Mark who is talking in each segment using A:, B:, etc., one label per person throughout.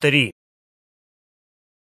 A: Три.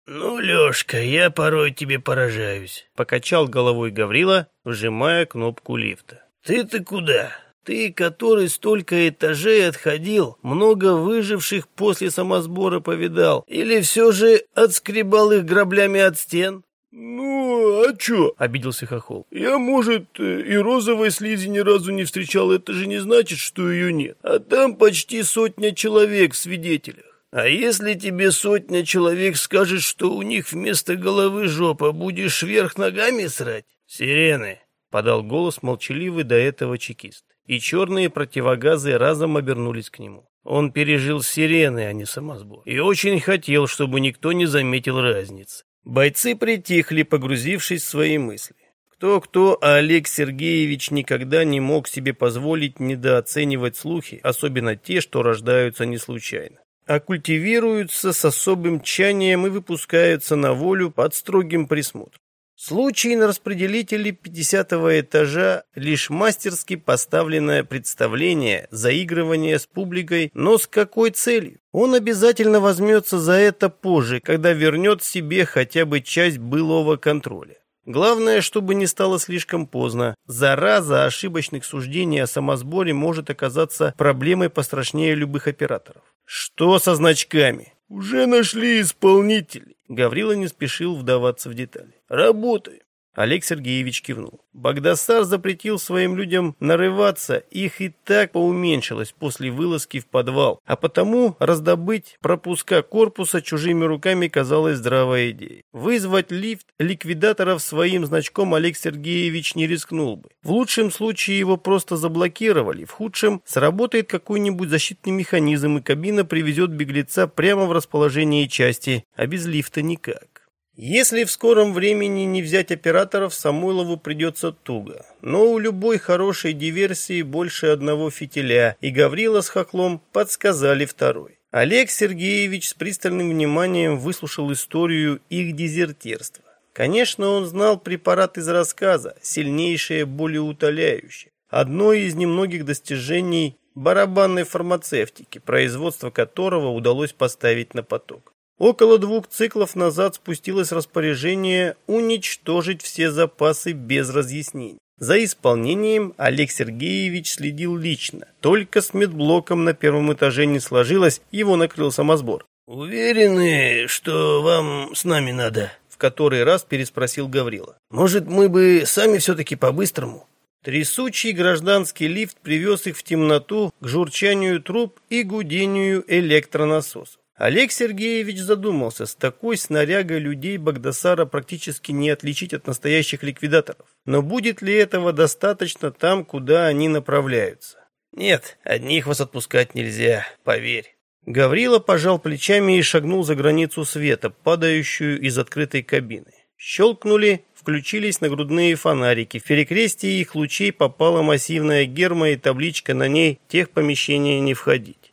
B: «Ну, Лёшка, я порой тебе поражаюсь», —
A: покачал головой Гаврила, вжимая кнопку лифта.
B: «Ты-то куда? Ты, который столько этажей отходил, много выживших после самосбора повидал, или все же отскребал их граблями от стен?»
C: «Ну, а чё?»
A: — обиделся Хохол.
C: «Я, может, и розовой слизи ни разу не встречал, это же не значит, что ее нет. А там почти сотня человек в свидетелях.
B: А если тебе сотня человек скажет, что у них вместо головы жопа, будешь вверх ногами срать?
A: Сирены!» — подал голос молчаливый до этого чекист. И черные противогазы разом обернулись к нему. Он пережил сирены, а не самосбор. И очень хотел, чтобы никто не заметил разницы. Бойцы притихли, погрузившись в свои мысли. Кто-кто, а Олег Сергеевич никогда не мог себе позволить недооценивать слухи, особенно те, что рождаются не случайно а культивируются с особым тчанием и выпускаются на волю под строгим присмотром. Случай на распределителе 50 этажа лишь мастерски поставленное представление, заигрывание с публикой, но с какой целью? Он обязательно возьмется за это позже, когда вернет себе хотя бы часть былого контроля. Главное, чтобы не стало слишком поздно. Зараза ошибочных суждений о самосборе может оказаться проблемой пострашнее любых операторов. Что со значками?
C: Уже нашли исполнителей.
A: Гаврила не спешил вдаваться в детали.
C: Работаем.
A: Олег Сергеевич кивнул. Багдасар запретил своим людям нарываться, их и так поуменьшилось после вылазки в подвал, а потому раздобыть пропуска корпуса чужими руками казалось здравой идеей. Вызвать лифт ликвидаторов своим значком Олег Сергеевич не рискнул бы. В лучшем случае его просто заблокировали, в худшем сработает какой-нибудь защитный механизм и кабина привезет беглеца прямо в расположение части, а без лифта никак. Если в скором времени не взять операторов, Самойлову придется туго. Но у любой хорошей диверсии больше одного фитиля, и Гаврила с Хохлом подсказали второй. Олег Сергеевич с пристальным вниманием выслушал историю их дезертирства. Конечно, он знал препарат из рассказа, сильнейшее болеутоляющее. Одно из немногих достижений барабанной фармацевтики, производство которого удалось поставить на поток. Около двух циклов назад спустилось распоряжение уничтожить все запасы без разъяснений. За исполнением Олег Сергеевич следил лично. Только с медблоком на первом этаже не сложилось, его накрыл самосбор.
B: «Уверены, что вам с нами надо?»
A: В который раз переспросил Гаврила.
B: «Может, мы бы сами все-таки по-быстрому?»
A: Трясучий гражданский лифт привез их в темноту к журчанию труб и гудению электронасосов. Олег Сергеевич задумался, с такой снарягой людей Багдасара практически не отличить от настоящих ликвидаторов. Но будет ли этого достаточно там, куда они направляются?
B: Нет, одних вас отпускать нельзя, поверь.
A: Гаврила пожал плечами и шагнул за границу света, падающую из открытой кабины. Щелкнули, включились нагрудные фонарики. В перекрестие их лучей попала массивная герма и табличка на ней «Тех помещения не входить».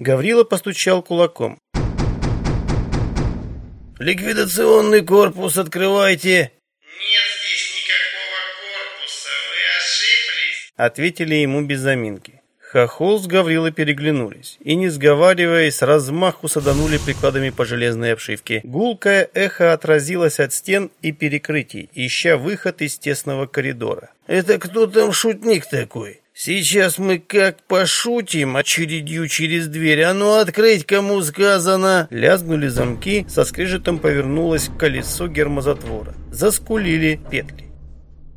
A: Гаврила постучал кулаком.
B: «Ликвидационный корпус открывайте!»
D: «Нет здесь никакого корпуса, вы ошиблись!»
A: Ответили ему без заминки. Хохол с Гаврилой переглянулись и, не сговариваясь, размаху саданули прикладами по железной обшивке. Гулкое эхо отразилось от стен и перекрытий, ища выход из тесного коридора.
B: «Это кто там шутник такой?» Сейчас мы как пошутим очередью через дверь. А ну открыть кому сказано.
A: Лязгнули замки, со скрежетом повернулось колесо гермозатвора. Заскулили петли.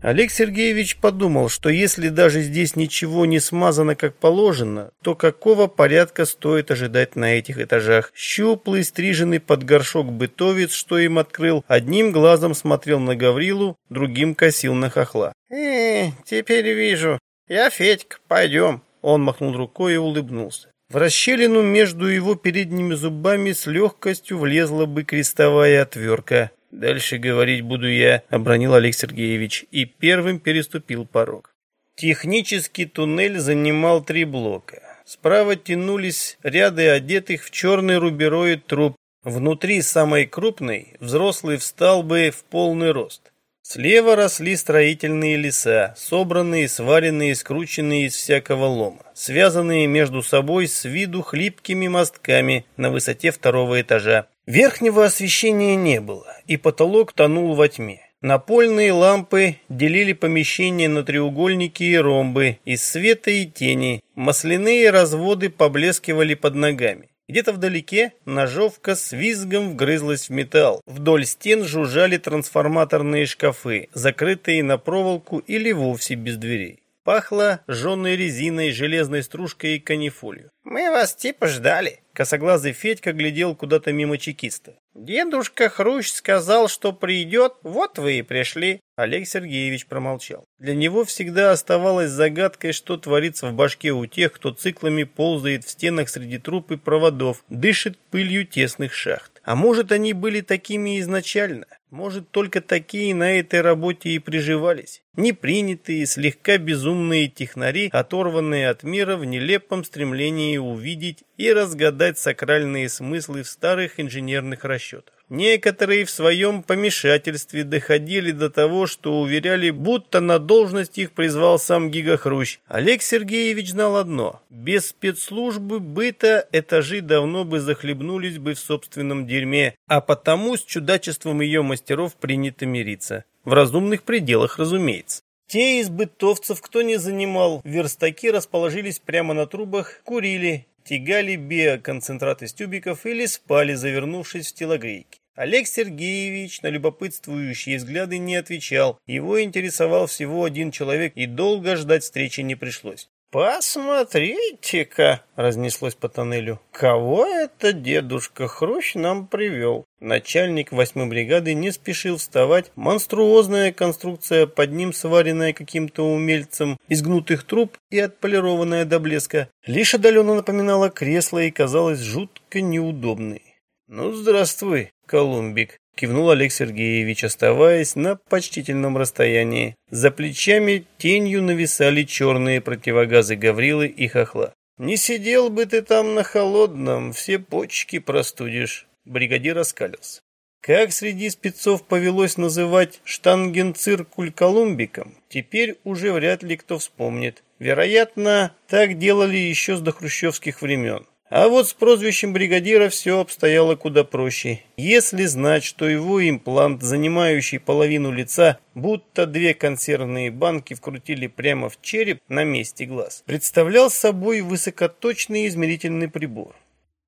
A: Олег Сергеевич подумал, что если даже здесь ничего не смазано как положено, то какого порядка стоит ожидать на этих этажах? Щуплый, стриженный под горшок бытовец, что им открыл, одним глазом смотрел на Гаврилу, другим косил на хохла.
E: «Э, теперь вижу, «Я Федька, пойдем».
A: Он махнул рукой и улыбнулся. В расщелину между его передними зубами с легкостью влезла бы крестовая отвертка. «Дальше говорить буду я», — обронил Олег Сергеевич и первым переступил порог. Технический туннель занимал три блока. Справа тянулись ряды одетых в черный рубероид труб. Внутри самой крупной взрослый встал бы в полный рост. Слева росли строительные леса, собранные, сваренные, скрученные из всякого лома, связанные между собой с виду хлипкими мостками на высоте второго этажа. Верхнего освещения не было, и потолок тонул во тьме. Напольные лампы делили помещение на треугольники и ромбы из света и тени. Масляные разводы поблескивали под ногами. Где-то вдалеке ножовка с визгом вгрызлась в металл. Вдоль стен жужжали трансформаторные шкафы, закрытые на проволоку или вовсе без дверей. Пахло жженой резиной, железной стружкой и канифолью.
E: Мы вас типа ждали.
A: Косоглазый Федька глядел куда-то мимо чекиста.
E: Дедушка Хрущ сказал, что придет, вот вы и пришли.
A: Олег Сергеевич промолчал. Для него всегда оставалось загадкой, что творится в башке у тех, кто циклами ползает в стенах среди труп и проводов, дышит пылью тесных шахт. А может, они были такими изначально? Может, только такие на этой работе и приживались? Непринятые, слегка безумные технари, оторванные от мира в нелепом стремлении увидеть и разгадать сакральные смыслы в старых инженерных расчетах. Некоторые в своем помешательстве доходили до того, что уверяли, будто на должность их призвал сам Гига Хрущ. Олег Сергеевич знал одно. Без спецслужбы быта этажи давно бы захлебнулись бы в собственном дерьме, а потому с чудачеством ее мастеров принято мириться. В разумных пределах, разумеется. Те из бытовцев, кто не занимал верстаки, расположились прямо на трубах, курили, тягали биоконцентрат из тюбиков или спали, завернувшись в телогрейки. Олег Сергеевич на любопытствующие взгляды не отвечал. Его интересовал всего один человек, и долго ждать встречи не пришлось.
E: «Посмотрите-ка!» — разнеслось по тоннелю. «Кого это дедушка Хрущ нам привел?»
A: Начальник восьмой бригады не спешил вставать. Монструозная конструкция, под ним сваренная каким-то умельцем из гнутых труб и отполированная до блеска, лишь отдаленно напоминала кресло и казалась жутко неудобной. «Ну, здравствуй, Колумбик», — кивнул Олег Сергеевич, оставаясь на почтительном расстоянии. За плечами тенью нависали черные противогазы Гаврилы и Хохла. «Не сидел бы ты там на холодном, все почки простудишь», — бригадир оскалился. Как среди спецов повелось называть штангенциркуль Колумбиком, теперь уже вряд ли кто вспомнит. Вероятно, так делали еще с дохрущевских времен. А вот с прозвищем бригадира все обстояло куда проще. Если знать, что его имплант, занимающий половину лица, будто две консервные банки вкрутили прямо в череп на месте глаз, представлял собой высокоточный измерительный прибор.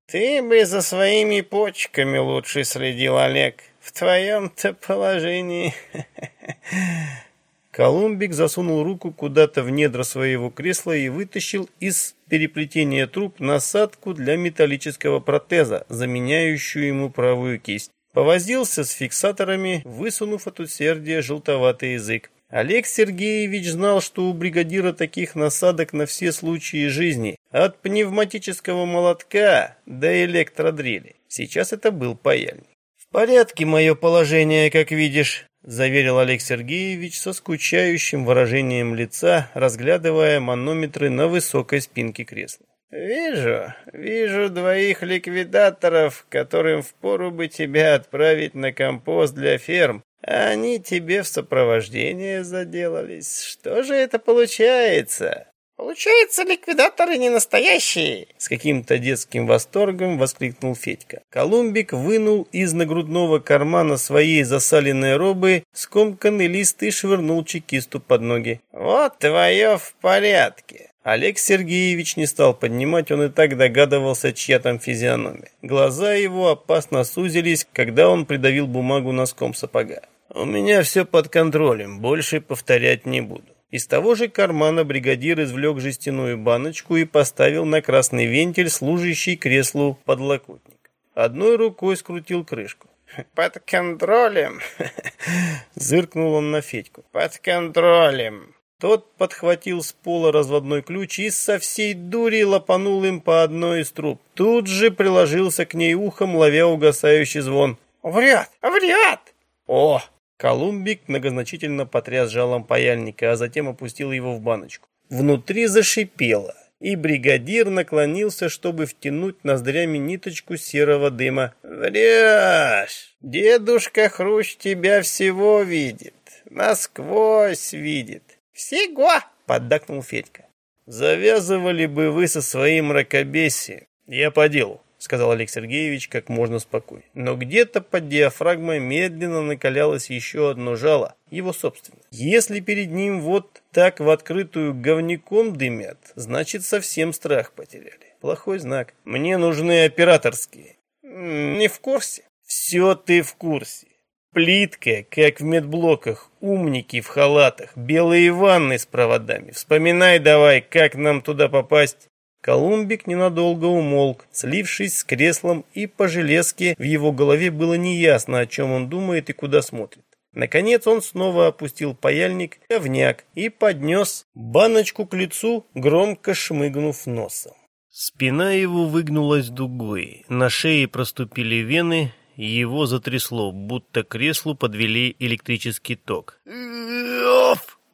E: «Ты бы за своими почками лучше следил, Олег. В твоем-то положении...»
A: Колумбик засунул руку куда-то в недра своего кресла и вытащил из переплетения труб насадку для металлического протеза, заменяющую ему правую кисть. Повозился с фиксаторами, высунув от усердия желтоватый язык. Олег Сергеевич знал, что у бригадира таких насадок на все случаи жизни, от пневматического молотка до электродрели. Сейчас это был паяльник. «В порядке мое положение, как видишь», заверил Олег Сергеевич со скучающим выражением лица, разглядывая манометры на высокой спинке кресла.
E: «Вижу, вижу двоих ликвидаторов, которым впору бы тебя отправить на компост для ферм, они тебе в сопровождение заделались. Что же это получается?»
B: «Получается, ликвидаторы не настоящие!»
A: С каким-то детским восторгом воскликнул Федька. Колумбик вынул из нагрудного кармана своей засаленной робы скомканный лист и швырнул чекисту под ноги.
E: «Вот твое в порядке!»
A: Олег Сергеевич не стал поднимать, он и так догадывался, чья там физиономия. Глаза его опасно сузились, когда он придавил бумагу носком сапога. «У меня все под контролем, больше повторять не буду». Из того же кармана бригадир извлек жестяную баночку и поставил на красный вентиль, служащий креслу подлокотник. Одной рукой скрутил крышку.
E: «Под контролем!»
A: Зыркнул он на Федьку.
E: «Под контролем!»
A: Тот подхватил с пола разводной ключ и со всей дури лопанул им по одной из труб. Тут же приложился к ней ухом, ловя угасающий звон.
E: «Врет! Врет!»
A: «О, Колумбик многозначительно потряс жалом паяльника, а затем опустил его в баночку. Внутри зашипело, и бригадир наклонился, чтобы втянуть ноздрями ниточку серого дыма.
E: «Врешь! Дедушка Хрущ тебя всего видит. насквозь видит. Всего, поддакнул Федька.
A: Завязывали бы вы со своим мракобесием. Я по делу сказал Олег Сергеевич как можно спокойнее. Но где-то под диафрагмой медленно накалялось еще одно жало, его собственное. Если перед ним вот так в открытую говняком дымят, значит совсем страх потеряли. Плохой знак. Мне нужны операторские.
E: Не в курсе.
A: Все ты в курсе. Плитка, как в медблоках, умники в халатах, белые ванны с проводами. Вспоминай давай, как нам туда попасть. Колумбик ненадолго умолк, слившись с креслом, и по железке в его голове было неясно, о чем он думает и куда смотрит. Наконец он снова опустил паяльник, говняк, и поднес баночку к лицу, громко шмыгнув носом. Спина его выгнулась дугой, на шее проступили вены, его затрясло, будто креслу подвели электрический ток.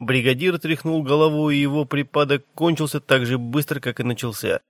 A: Бригадир тряхнул головой, и его припадок кончился так же быстро, как и начался.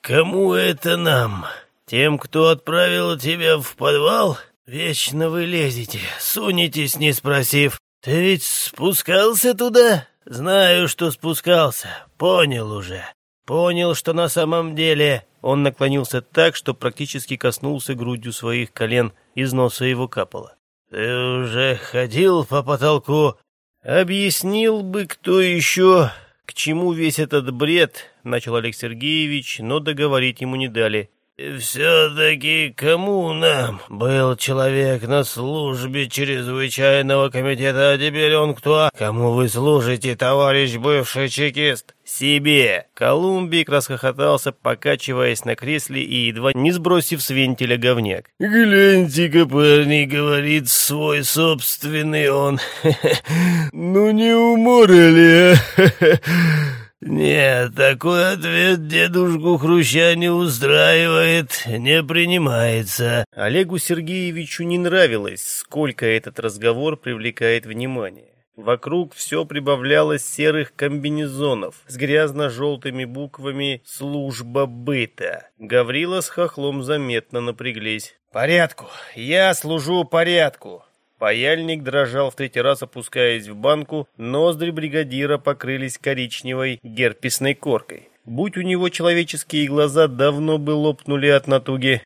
B: «Кому это нам? Тем, кто отправил тебя в подвал? Вечно вы лезете, сунетесь, не спросив. Ты ведь спускался туда? Знаю, что спускался. Понял уже. Понял, что на самом деле...»
A: Он наклонился так, что практически коснулся грудью своих колен, из носа его капало.
B: «Ты уже ходил по потолку
A: «Объяснил бы кто еще, к чему весь этот бред», — начал Олег Сергеевич, но договорить ему не дали.
B: «Все-таки кому нам? Был человек на службе чрезвычайного комитета, а теперь он кто? Кому вы служите, товарищ бывший чекист?»
A: «Себе!» Колумбик расхохотался, покачиваясь на кресле и едва не сбросив с вентиля говняк.
B: «Гляньте-ка, парни, — говорит свой собственный он. Ну не уморили, «Нет, такой ответ дедушку Хруща не устраивает, не принимается».
A: Олегу Сергеевичу не нравилось, сколько этот разговор привлекает внимание. Вокруг все прибавлялось серых комбинезонов с грязно-желтыми буквами «Служба быта». Гаврила с хохлом заметно напряглись. «Порядку! Я служу порядку!» Паяльник дрожал в третий раз, опускаясь в банку, ноздри бригадира покрылись коричневой герпесной коркой. Будь у него человеческие глаза, давно бы лопнули от натуги.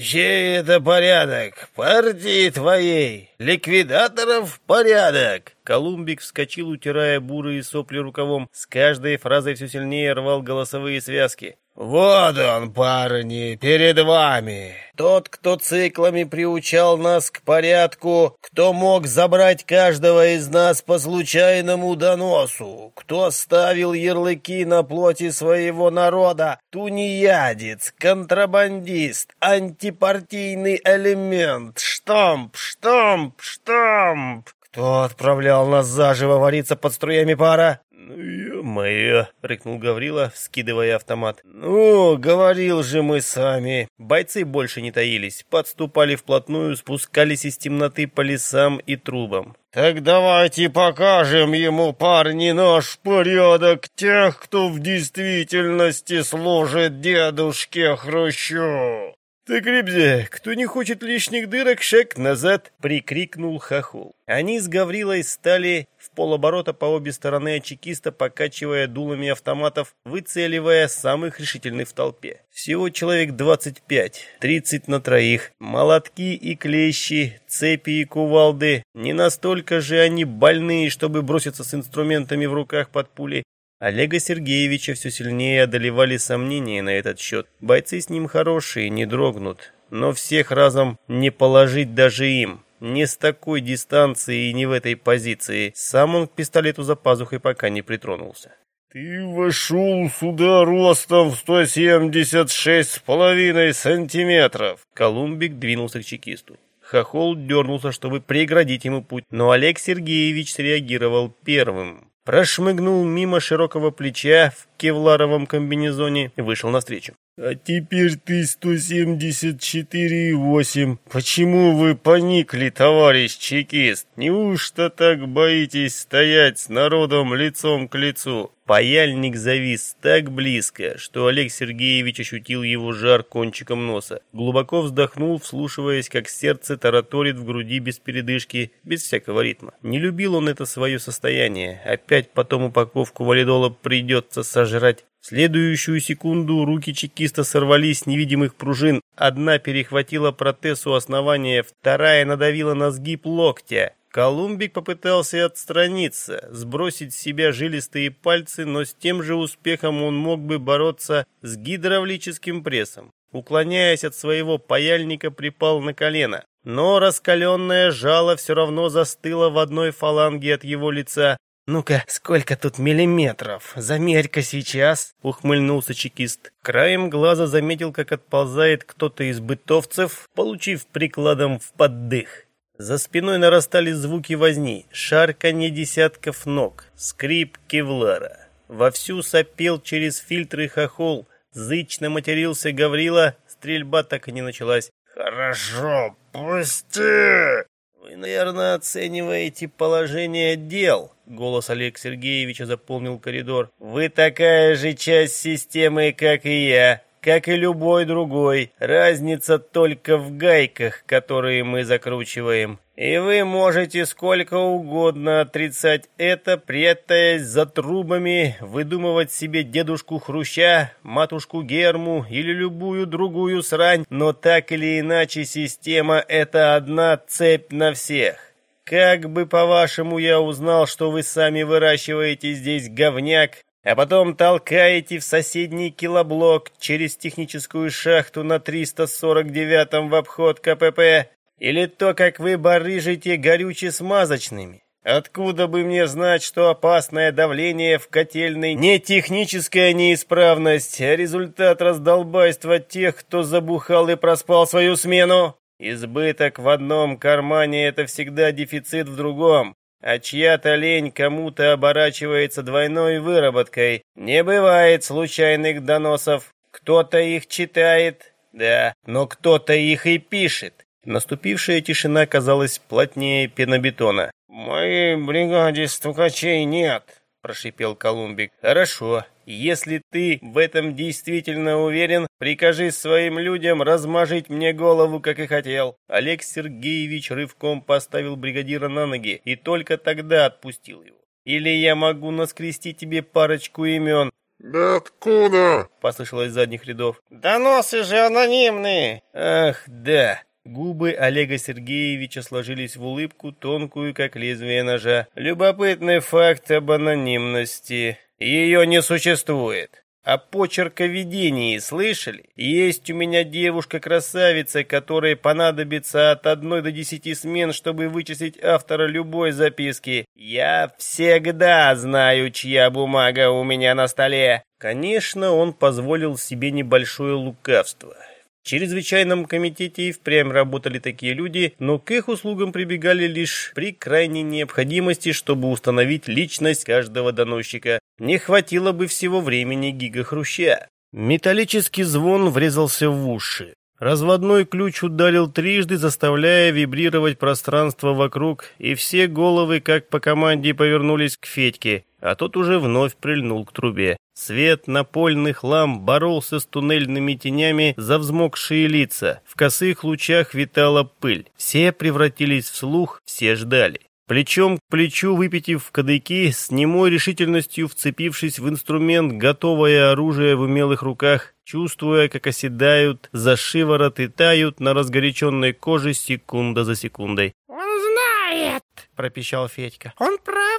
B: «Чей это порядок? Партии твоей! Ликвидаторов порядок!»
A: Колумбик вскочил, утирая бурые сопли рукавом. С каждой фразой все сильнее рвал голосовые связки.
B: «Вот он, парни, перед вами. Тот, кто циклами приучал нас к порядку, кто мог забрать каждого из нас по случайному доносу, кто ставил ярлыки на плоти своего народа, тунеядец, контрабандист, антипартийный элемент, штамп, штамп, штамп». Кто отправлял нас заживо вариться под струями пара?
A: «Ну, ё-моё!» — рыкнул Гаврила, вскидывая автомат.
B: «Ну, говорил же мы сами!»
A: Бойцы больше не таились, подступали вплотную, спускались из темноты по лесам и трубам.
B: «Так давайте покажем ему, парни, наш порядок тех, кто в действительности служит дедушке Хрущу!»
A: «Так, ребзя, кто не хочет лишних дырок, шаг назад!» — прикрикнул Хохол. Они с Гаврилой стали в полоборота по обе стороны от чекиста, покачивая дулами автоматов, выцеливая самых решительных в толпе. Всего человек 25, 30 на троих. Молотки и клещи, цепи и кувалды. Не настолько же они больные, чтобы броситься с инструментами в руках под пули. Олега Сергеевича все сильнее одолевали сомнения на этот счет. Бойцы с ним хорошие, не дрогнут. Но всех разом не положить даже им. Не с такой дистанции и не в этой позиции. Сам он к пистолету за пазухой пока не притронулся.
B: «Ты вошел сюда ростом в 176 с половиной сантиметров!»
A: Колумбик двинулся к чекисту. Хохол дернулся, чтобы преградить ему путь, но Олег Сергеевич среагировал первым прошмыгнул мимо широкого плеча в кевларовом комбинезоне и вышел навстречу.
C: А теперь ты 174,8. Почему вы поникли, товарищ чекист? Неужто так боитесь стоять с народом лицом к лицу?
A: Паяльник завис так близко, что Олег Сергеевич ощутил его жар кончиком носа. Глубоко вздохнул, вслушиваясь, как сердце тараторит в груди без передышки, без всякого ритма. Не любил он это свое состояние. Опять потом упаковку валидола придется сожрать. В следующую секунду руки чекиста сорвались с невидимых пружин. Одна перехватила протез у основания, вторая надавила на сгиб локтя. Колумбик попытался отстраниться, сбросить с себя жилистые пальцы, но с тем же успехом он мог бы бороться с гидравлическим прессом. Уклоняясь от своего паяльника, припал на колено. Но раскаленное жало все равно застыло в одной фаланге от его лица. «Ну-ка, сколько тут миллиметров? Замерь-ка сейчас!» — ухмыльнулся чекист. Краем глаза заметил, как отползает кто-то из бытовцев, получив прикладом в поддых. За спиной нарастали звуки возни, шарканье десятков ног, скрип кевлара. Вовсю сопел через фильтры хохол, зычно матерился Гаврила, стрельба так и не началась.
B: «Хорошо, пусти!»
A: «Вы, наверное, оцениваете положение дел», — голос Олега Сергеевича заполнил коридор. «Вы такая же часть системы, как и я, как и любой другой. Разница только в гайках, которые мы закручиваем. И вы можете сколько угодно отрицать это, прятаясь за трубами, выдумывать себе дедушку Хруща, матушку Герму или любую другую срань, но так или иначе система — это одна цепь на всех. Как бы, по-вашему, я узнал, что вы сами выращиваете здесь говняк, а потом толкаете в соседний килоблок через техническую шахту на 349-м в обход КПП, или то, как вы барыжите горюче-смазочными. Откуда бы мне знать, что опасное давление в котельной не техническая неисправность, а результат раздолбайства тех, кто забухал и проспал свою смену? Избыток в одном кармане – это всегда дефицит в другом а чья-то лень кому-то оборачивается двойной выработкой. Не бывает случайных доносов. Кто-то их читает, да, но кто-то их и пишет. Наступившая тишина казалась плотнее пенобетона.
B: «В моей бригаде стукачей нет», — прошипел Колумбик.
A: «Хорошо. Если ты в этом действительно уверен, прикажи своим людям размажить мне голову, как и хотел». Олег Сергеевич рывком поставил бригадира на ноги и только тогда отпустил его. «Или я могу наскрести тебе парочку имен,
F: «Да откуда?»
A: — послышалось из задних рядов.
B: «Доносы же анонимные!»
A: «Ах, да!» Губы Олега Сергеевича сложились в улыбку, тонкую, как лезвие ножа. Любопытный факт об анонимности. Ее не существует. О почерковедении слышали? Есть у меня девушка-красавица, которой понадобится от одной до десяти смен, чтобы вычислить автора любой записки. Я всегда знаю, чья бумага у меня на столе. Конечно, он позволил себе небольшое лукавство. В чрезвычайном комитете и впрямь работали такие люди, но к их услугам прибегали лишь при крайней необходимости, чтобы установить личность каждого доносчика. Не хватило бы всего времени Гига Хруща. Металлический звон врезался в уши. Разводной ключ ударил трижды, заставляя вибрировать пространство вокруг, и все головы, как по команде, повернулись к Федьке, а тот уже вновь прильнул к трубе. Свет напольных ламп боролся с туннельными тенями за взмокшие лица. В косых лучах витала пыль. Все превратились в слух, все ждали. Плечом к плечу, выпитив кадыки, с немой решительностью вцепившись в инструмент, готовое оружие в умелых руках, чувствуя, как оседают за шиворот и тают на разгоряченной коже секунда за секундой.
B: «Он знает!» — пропищал Федька. «Он правда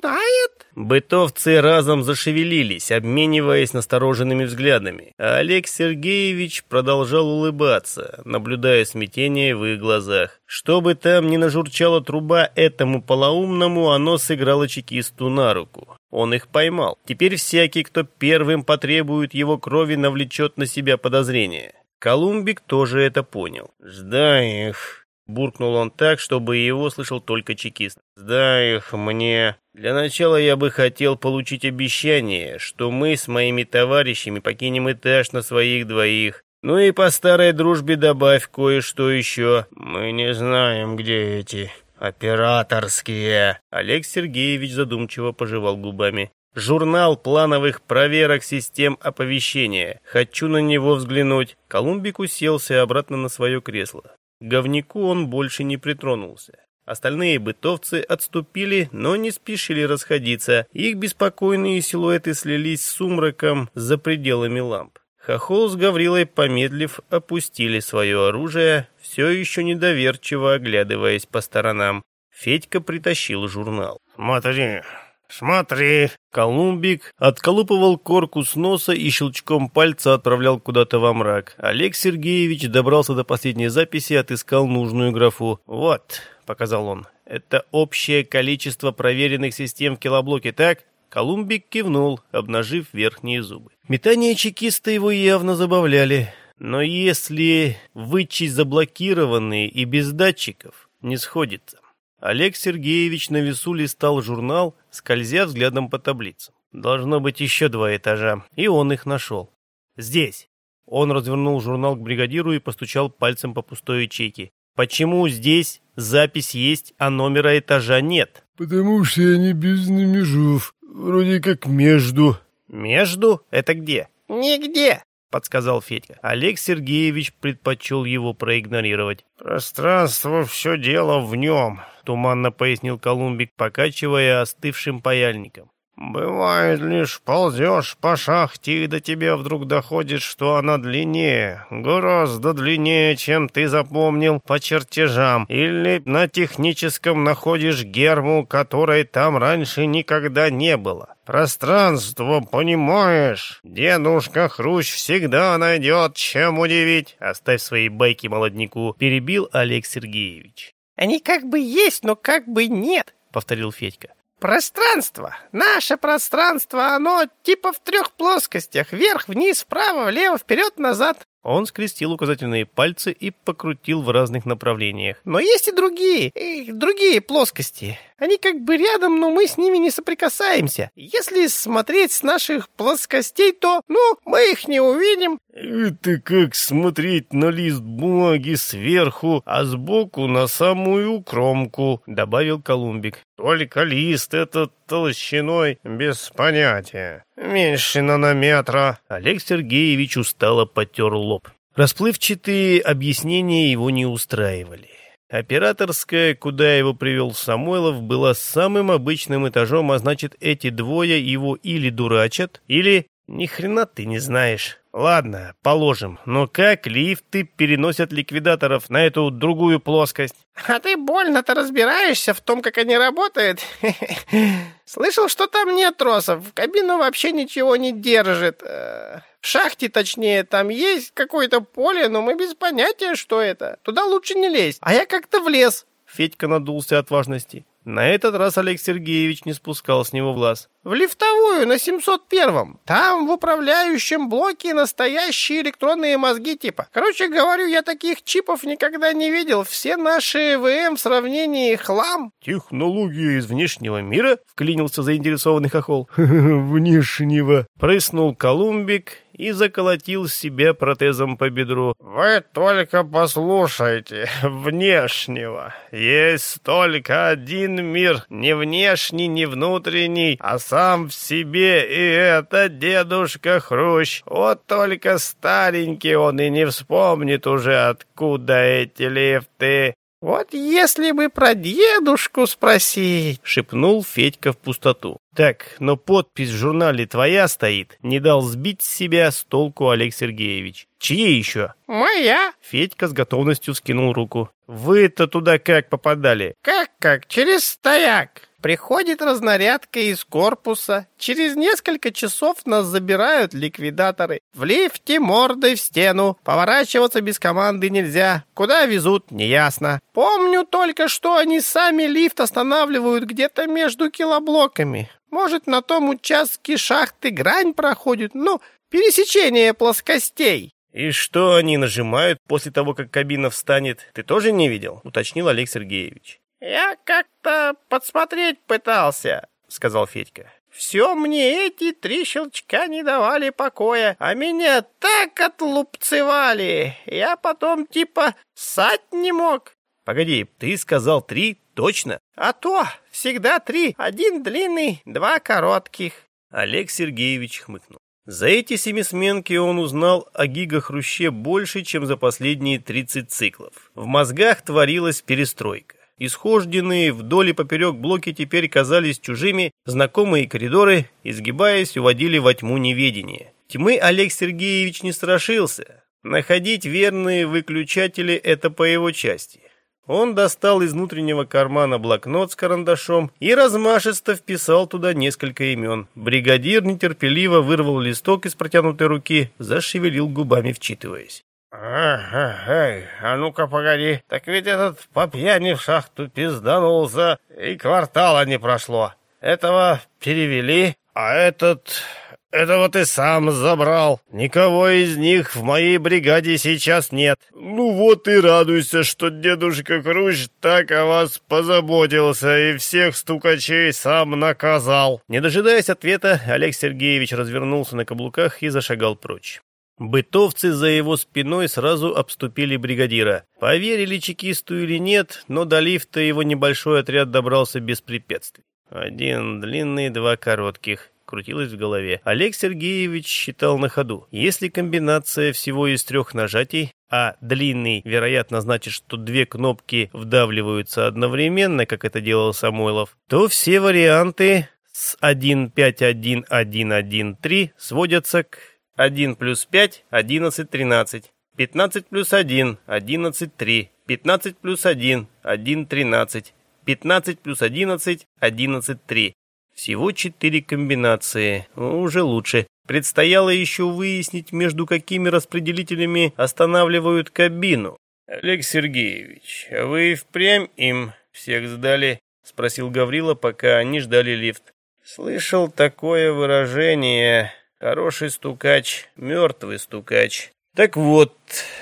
B: знает?»
A: Бытовцы разом зашевелились, обмениваясь настороженными взглядами, а Олег Сергеевич продолжал улыбаться, наблюдая смятение в их глазах. Что бы там ни нажурчала труба этому полоумному, оно сыграло чекисту на руку. Он их поймал. Теперь всякий, кто первым потребует его крови, навлечет на себя подозрение. Колумбик тоже это понял. «Ждай их», Буркнул он так, чтобы его слышал только чекист. «Сдай их мне. Для начала я бы хотел получить обещание, что мы с моими товарищами покинем этаж на своих двоих. Ну и по старой дружбе добавь кое-что еще. Мы не знаем, где эти операторские». Олег Сергеевич задумчиво пожевал губами. Журнал плановых проверок систем оповещения. Хочу на него взглянуть. Колумбик уселся обратно на свое кресло. Говнику он больше не притронулся. Остальные бытовцы отступили, но не спешили расходиться. Их беспокойные силуэты слились с сумраком за пределами ламп. Хохол с Гаврилой, помедлив, опустили свое оружие, все еще недоверчиво оглядываясь по сторонам. Федька притащил журнал.
C: «Смотри, смотри!»
A: Колумбик отколупывал корку с носа и щелчком пальца отправлял куда-то во мрак. Олег Сергеевич добрался до последней записи и отыскал нужную графу. «Вот», — показал он, — «это общее количество проверенных систем в килоблоке, так?» Колумбик кивнул, обнажив верхние зубы. Метания чекиста его явно забавляли. Но если вычесть заблокированные и без датчиков, не сходится. Олег Сергеевич на весу листал журнал, скользя взглядом по таблицам. Должно быть еще два этажа, и он их нашел. Здесь. Он развернул журнал к бригадиру и постучал пальцем по пустой ячейке. Почему здесь запись есть, а номера этажа нет?
G: Потому что я не без номежов. Вроде как между.
A: Между? Это где?
E: Нигде.
A: — подсказал Федька. Олег Сергеевич предпочел его проигнорировать.
C: «Пространство — все дело в нем», —
A: туманно пояснил Колумбик, покачивая остывшим паяльником.
C: «Бывает лишь ползешь по шахте, и до тебя вдруг доходит, что она длиннее, гораздо длиннее, чем ты запомнил по чертежам, или на техническом находишь герму, которой там раньше никогда не было. Пространство, понимаешь? Дедушка Хрущ всегда найдет, чем удивить».
A: «Оставь свои байки молодняку», — перебил Олег Сергеевич.
E: «Они как бы есть, но как бы нет», — повторил Федька. Пространство. Наше пространство, оно типа в трех плоскостях. Вверх, вниз, вправо, влево, вперед, назад.
A: Он скрестил указательные пальцы и покрутил в разных направлениях.
E: Но есть и другие, и другие плоскости. Они как бы рядом, но мы с ними не соприкасаемся. Если смотреть с наших плоскостей, то, ну, мы их не увидим.
C: Это как смотреть на лист бумаги сверху, а сбоку на самую кромку, добавил Колумбик. Только лист этот толщиной без понятия. Меньше нанометра.
A: Олег Сергеевич устало потер лоб. Расплывчатые объяснения его не устраивали. Операторская, куда его привел Самойлов, была самым обычным этажом, а значит, эти двое его или дурачат, или ни хрена ты не знаешь. Ладно, положим, но как лифты переносят ликвидаторов на эту другую плоскость?
E: А ты больно-то разбираешься в том, как они работают? Слышал, что там нет тросов, в кабину вообще ничего не держит. Э, в шахте, точнее, там есть какое-то поле, но мы без понятия, что это. Туда лучше не лезть. А я как-то влез.
A: Федька надулся от важности. На этот раз Олег Сергеевич не спускал с него глаз.
E: «В лифтовую на 701-м. Там в управляющем блоке настоящие электронные мозги типа. Короче, говорю, я таких чипов никогда не видел. Все наши ВМ в сравнении хлам».
A: «Технология из внешнего мира?» — вклинился заинтересованный хохол.
G: «Внешнего», —
A: прыснул Колумбик и заколотил себя протезом по бедру.
C: «Вы только послушайте, внешнего. Есть только один мир, не внешний, не внутренний, а сам в себе, и это дедушка Хрущ. Вот только старенький он и не вспомнит уже, откуда эти лифты».
E: «Вот если бы про дедушку спросить!»
A: — шепнул Федька в пустоту. «Так, но подпись в журнале твоя стоит», — не дал сбить себя с толку Олег Сергеевич. «Чьи еще?»
E: «Моя!»
A: Федька с готовностью скинул руку. «Вы-то туда как попадали?»
E: «Как-как? Через стояк!» Приходит разнарядка из корпуса. Через несколько часов нас забирают ликвидаторы. В лифте мордой в стену. Поворачиваться без команды нельзя. Куда везут, неясно. Помню только, что они сами лифт останавливают где-то между килоблоками. Может, на том участке шахты грань проходит, ну, пересечение плоскостей.
A: «И что они нажимают после того, как кабина встанет? Ты тоже не видел?» — уточнил Олег Сергеевич.
E: «Я как-то подсмотреть пытался», — сказал Федька. «Все мне эти три щелчка не давали покоя, а меня так отлупцевали, я потом типа ссать не мог».
A: «Погоди, ты сказал три? Точно?»
E: «А то, всегда три, один длинный, два коротких».
A: Олег Сергеевич хмыкнул. За эти семисменки он узнал о гигахруще больше, чем за последние 30 циклов. В мозгах творилась перестройка. Исхожденные вдоль и поперек блоки теперь казались чужими, знакомые коридоры, изгибаясь, уводили во тьму неведения. Тьмы Олег Сергеевич не страшился. Находить верные выключатели – это по его части. Он достал из внутреннего кармана блокнот с карандашом и размашисто вписал туда несколько имен. Бригадир нетерпеливо вырвал листок из протянутой руки, зашевелил губами, вчитываясь.
C: «Ага, эй, а ну-ка погоди, так ведь этот по пьяни в шахту пизданулся, и квартала не прошло. Этого перевели, а этот... Этого ты сам забрал. Никого из них в моей бригаде сейчас нет. Ну вот и радуйся, что дедушка Хрущ так о вас позаботился и всех стукачей сам наказал.
A: Не дожидаясь ответа, Олег Сергеевич развернулся на каблуках и зашагал прочь. Бытовцы за его спиной сразу обступили бригадира. Поверили чекисту или нет, но до лифта его небольшой отряд добрался без препятствий. Один длинный, два коротких крутилось в голове. Олег Сергеевич считал на ходу. Если комбинация всего из трех нажатий, а длинный, вероятно, значит, что две кнопки вдавливаются одновременно, как это делал Самойлов, то все варианты с 1-5-1-1-1-3 сводятся к 1 плюс 5 – 11, 13. 15 плюс 1 – 11, 3. 15 плюс 1 – 1, 13. 15 плюс 11 – 11, 3. Всего четыре комбинации, ну, уже лучше. Предстояло еще выяснить, между какими распределителями останавливают кабину. «Олег Сергеевич, вы впрямь им всех сдали?» — спросил Гаврила, пока они ждали лифт. «Слышал такое выражение. Хороший стукач, мертвый стукач. Так вот,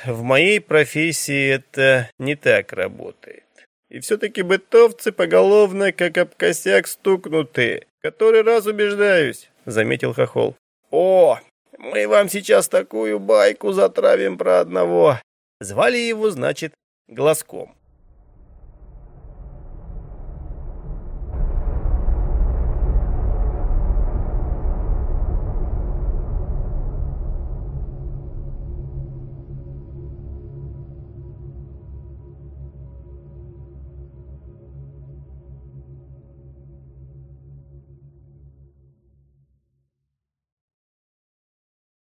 A: в моей профессии это не так работает. И все-таки бытовцы поголовно, как об косяк стукнуты. Который раз убеждаюсь, заметил Хохол. О, мы вам сейчас такую байку затравим про одного. Звали его, значит, Глазком.